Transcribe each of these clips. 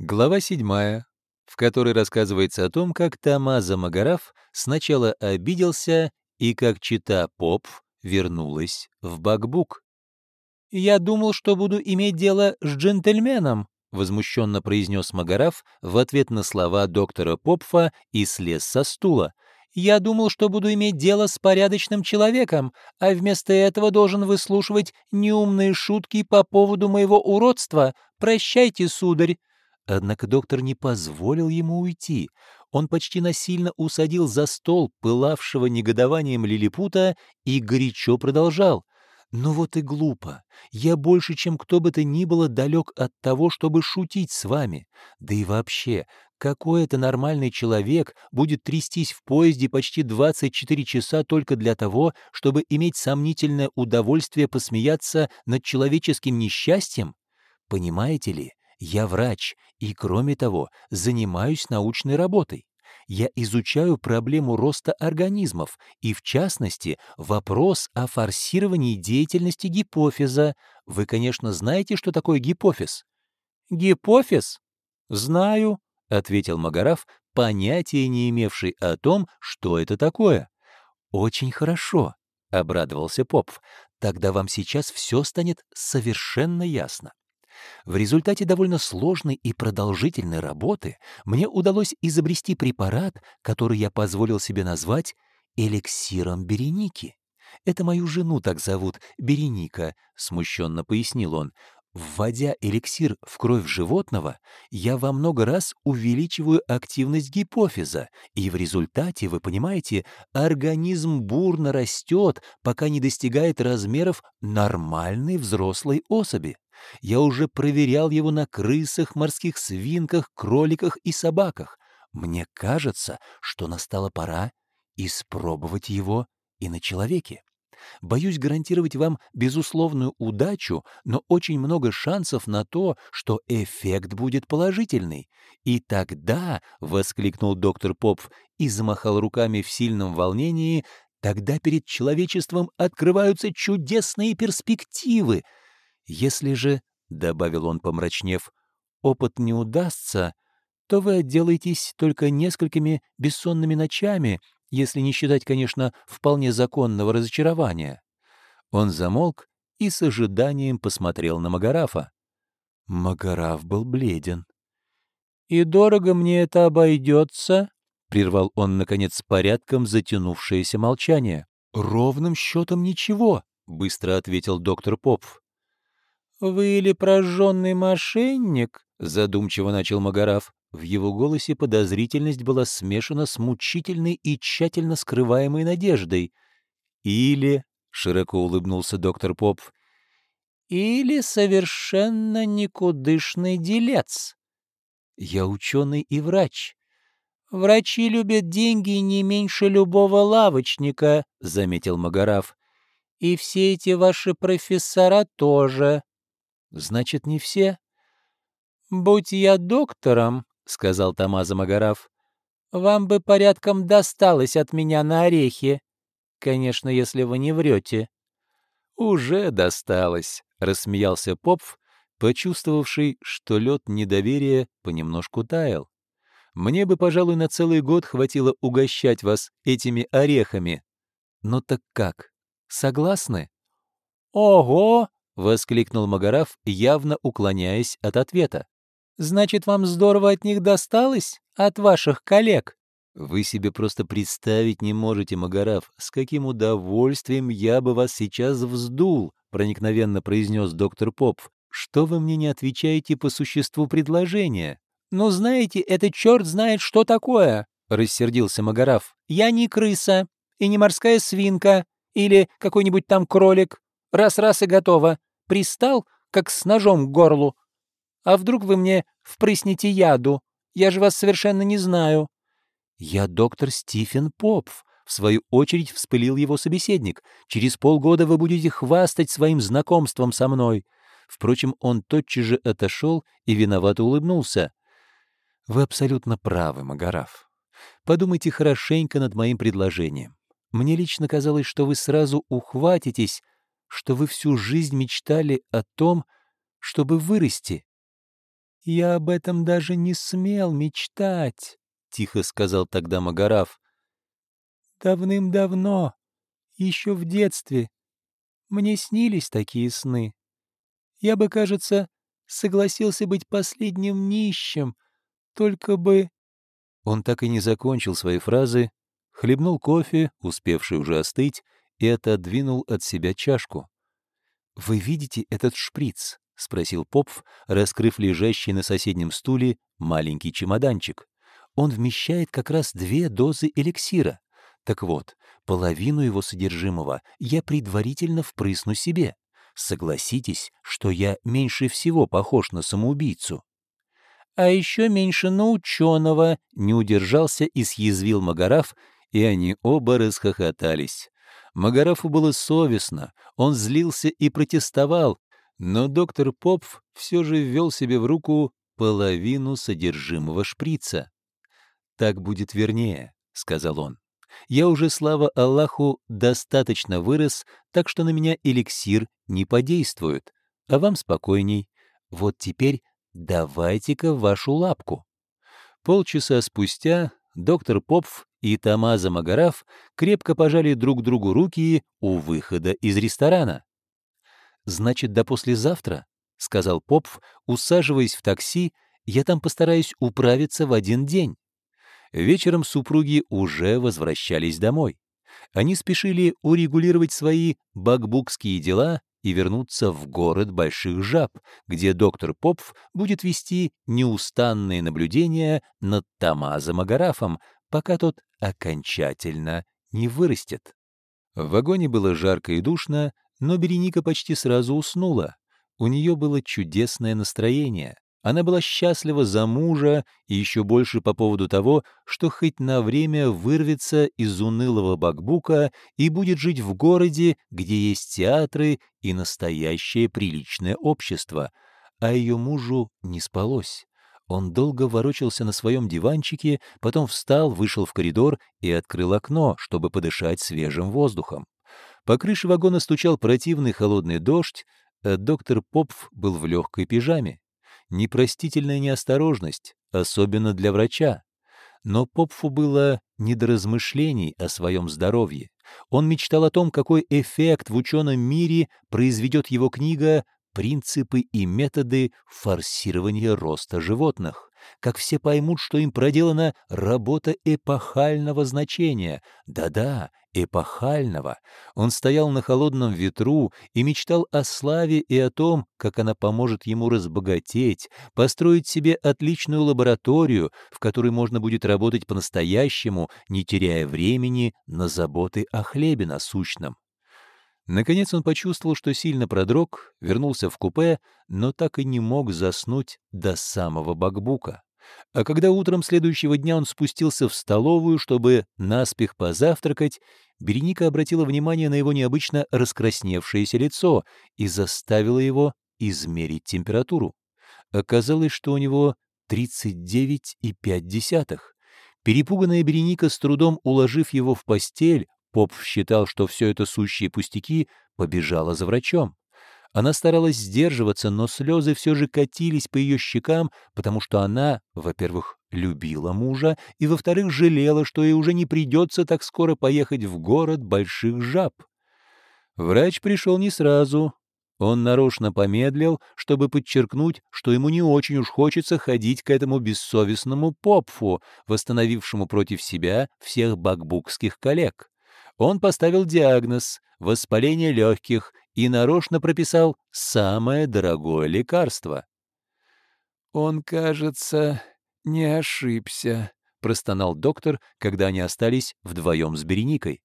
Глава 7, в которой рассказывается о том, как Тамаза Магараф сначала обиделся и как чита Поп вернулась в Бакбук. «Я думал, что буду иметь дело с джентльменом», — возмущенно произнес Магараф в ответ на слова доктора Попфа и слез со стула. «Я думал, что буду иметь дело с порядочным человеком, а вместо этого должен выслушивать неумные шутки по поводу моего уродства. Прощайте, сударь». Однако доктор не позволил ему уйти. Он почти насильно усадил за стол пылавшего негодованием лилипута и горячо продолжал. «Ну вот и глупо. Я больше, чем кто бы то ни было, далек от того, чтобы шутить с вами. Да и вообще, какой это нормальный человек будет трястись в поезде почти 24 часа только для того, чтобы иметь сомнительное удовольствие посмеяться над человеческим несчастьем? Понимаете ли, я врач и, кроме того, занимаюсь научной работой. Я изучаю проблему роста организмов и, в частности, вопрос о форсировании деятельности гипофиза. Вы, конечно, знаете, что такое гипофиз? «Гипофиз? Знаю», — ответил Магараф, понятия не имевший о том, что это такое. «Очень хорошо», — обрадовался Попов. «Тогда вам сейчас все станет совершенно ясно. В результате довольно сложной и продолжительной работы мне удалось изобрести препарат, который я позволил себе назвать эликсиром Береники. Это мою жену так зовут, Береника, смущенно пояснил он. Вводя эликсир в кровь животного, я во много раз увеличиваю активность гипофиза, и в результате, вы понимаете, организм бурно растет, пока не достигает размеров нормальной взрослой особи. Я уже проверял его на крысах, морских свинках, кроликах и собаках. Мне кажется, что настала пора испробовать его и на человеке. Боюсь гарантировать вам безусловную удачу, но очень много шансов на то, что эффект будет положительный. И тогда, — воскликнул доктор Попф и замахал руками в сильном волнении, — тогда перед человечеством открываются чудесные перспективы — если же, — добавил он, помрачнев, — опыт не удастся, то вы отделаетесь только несколькими бессонными ночами, если не считать, конечно, вполне законного разочарования. Он замолк и с ожиданием посмотрел на Магарафа. Магараф был бледен. «И дорого мне это обойдется?» — прервал он, наконец, порядком затянувшееся молчание. «Ровным счетом ничего», — быстро ответил доктор Попф. «Вы или прожженный мошенник?» — задумчиво начал Магараф. В его голосе подозрительность была смешана с мучительной и тщательно скрываемой надеждой. «Или...» — широко улыбнулся доктор Поп. «Или совершенно никудышный делец». «Я ученый и врач». «Врачи любят деньги не меньше любого лавочника», — заметил Магараф. «И все эти ваши профессора тоже». Значит, не все? Будь я доктором, сказал Тамаза Магараф, вам бы порядком досталось от меня на орехи. Конечно, если вы не врете. Уже досталось, рассмеялся Попф, почувствовавший, что лед недоверия понемножку таял. Мне бы, пожалуй, на целый год хватило угощать вас этими орехами. Ну так как? Согласны? Ого! — воскликнул Магараф, явно уклоняясь от ответа. «Значит, вам здорово от них досталось? От ваших коллег?» «Вы себе просто представить не можете, Магараф, с каким удовольствием я бы вас сейчас вздул», — проникновенно произнес доктор Попф. «Что вы мне не отвечаете по существу предложения?» «Ну, знаете, это черт знает, что такое», — рассердился Магараф. «Я не крыса и не морская свинка или какой-нибудь там кролик. Раз-раз и готово пристал, как с ножом к горлу. А вдруг вы мне впрыснете яду? Я же вас совершенно не знаю». «Я доктор Стивен Попф», — в свою очередь вспылил его собеседник. «Через полгода вы будете хвастать своим знакомством со мной». Впрочем, он тотчас же отошел и виновато улыбнулся. «Вы абсолютно правы, Магараф. Подумайте хорошенько над моим предложением. Мне лично казалось, что вы сразу ухватитесь что вы всю жизнь мечтали о том, чтобы вырасти. «Я об этом даже не смел мечтать», — тихо сказал тогда Магараф. «Давным-давно, еще в детстве, мне снились такие сны. Я бы, кажется, согласился быть последним нищим, только бы...» Он так и не закончил свои фразы, хлебнул кофе, успевший уже остыть, и отодвинул от себя чашку. «Вы видите этот шприц?» — спросил Попф, раскрыв лежащий на соседнем стуле маленький чемоданчик. «Он вмещает как раз две дозы эликсира. Так вот, половину его содержимого я предварительно впрысну себе. Согласитесь, что я меньше всего похож на самоубийцу. А еще меньше на ученого, не удержался и съязвил Магараф, и они оба расхохотались. Магарафу было совестно, он злился и протестовал, но доктор Попф все же ввел себе в руку половину содержимого шприца. «Так будет вернее», — сказал он. Я уже, слава Аллаху, достаточно вырос, так что на меня эликсир не подействует. А вам спокойней. Вот теперь давайте-ка вашу лапку. Полчаса спустя доктор Попф и Тамаза Магараф крепко пожали друг другу руки у выхода из ресторана. «Значит, до послезавтра?» — сказал Попф, усаживаясь в такси, «я там постараюсь управиться в один день». Вечером супруги уже возвращались домой. Они спешили урегулировать свои бакбукские дела и вернуться в город Больших Жаб, где доктор Попф будет вести неустанные наблюдения над Тамазом Агарафом, пока тот окончательно не вырастет. В вагоне было жарко и душно, но Береника почти сразу уснула. У нее было чудесное настроение. Она была счастлива за мужа и еще больше по поводу того, что хоть на время вырвется из унылого бакбука и будет жить в городе, где есть театры и настоящее приличное общество. А ее мужу не спалось. Он долго ворочался на своем диванчике, потом встал, вышел в коридор и открыл окно, чтобы подышать свежим воздухом. По крыше вагона стучал противный холодный дождь, а доктор Попф был в легкой пижаме непростительная неосторожность, особенно для врача. Но Попфу было не до размышлений о своем здоровье. Он мечтал о том, какой эффект в ученом мире произведет его книга «Принципы и методы форсирования роста животных» как все поймут, что им проделана работа эпохального значения. Да-да, эпохального. Он стоял на холодном ветру и мечтал о славе и о том, как она поможет ему разбогатеть, построить себе отличную лабораторию, в которой можно будет работать по-настоящему, не теряя времени на заботы о хлебе насущном. Наконец он почувствовал, что сильно продрог, вернулся в купе, но так и не мог заснуть до самого бакбука. А когда утром следующего дня он спустился в столовую, чтобы наспех позавтракать, Береника обратила внимание на его необычно раскрасневшееся лицо и заставила его измерить температуру. Оказалось, что у него 39,5. Перепуганная Береника, с трудом уложив его в постель, Поп считал, что все это сущие пустяки, побежала за врачом. Она старалась сдерживаться, но слезы все же катились по ее щекам, потому что она, во-первых, любила мужа, и, во-вторых, жалела, что ей уже не придется так скоро поехать в город больших жаб. Врач пришел не сразу. Он нарочно помедлил, чтобы подчеркнуть, что ему не очень уж хочется ходить к этому бессовестному попфу, восстановившему против себя всех бакбукских коллег. Он поставил диагноз — воспаление легких и нарочно прописал самое дорогое лекарство. «Он, кажется, не ошибся», — простонал доктор, когда они остались вдвоем с Береникой.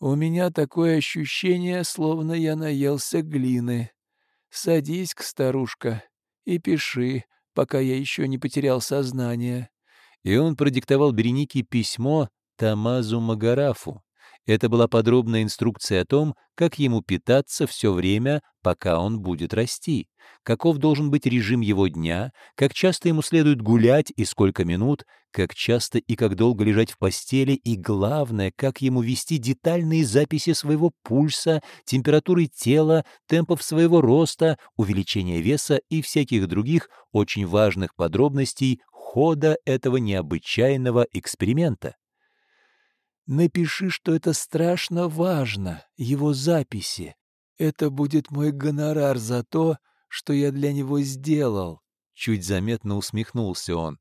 «У меня такое ощущение, словно я наелся глины. Садись-ка, старушка, и пиши, пока я еще не потерял сознание». И он продиктовал Беренике письмо Тамазу Магарафу, Это была подробная инструкция о том, как ему питаться все время, пока он будет расти, каков должен быть режим его дня, как часто ему следует гулять и сколько минут, как часто и как долго лежать в постели и, главное, как ему вести детальные записи своего пульса, температуры тела, темпов своего роста, увеличения веса и всяких других очень важных подробностей хода этого необычайного эксперимента. Напиши, что это страшно важно, его записи. Это будет мой гонорар за то, что я для него сделал. Чуть заметно усмехнулся он.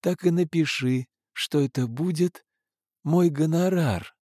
Так и напиши, что это будет мой гонорар.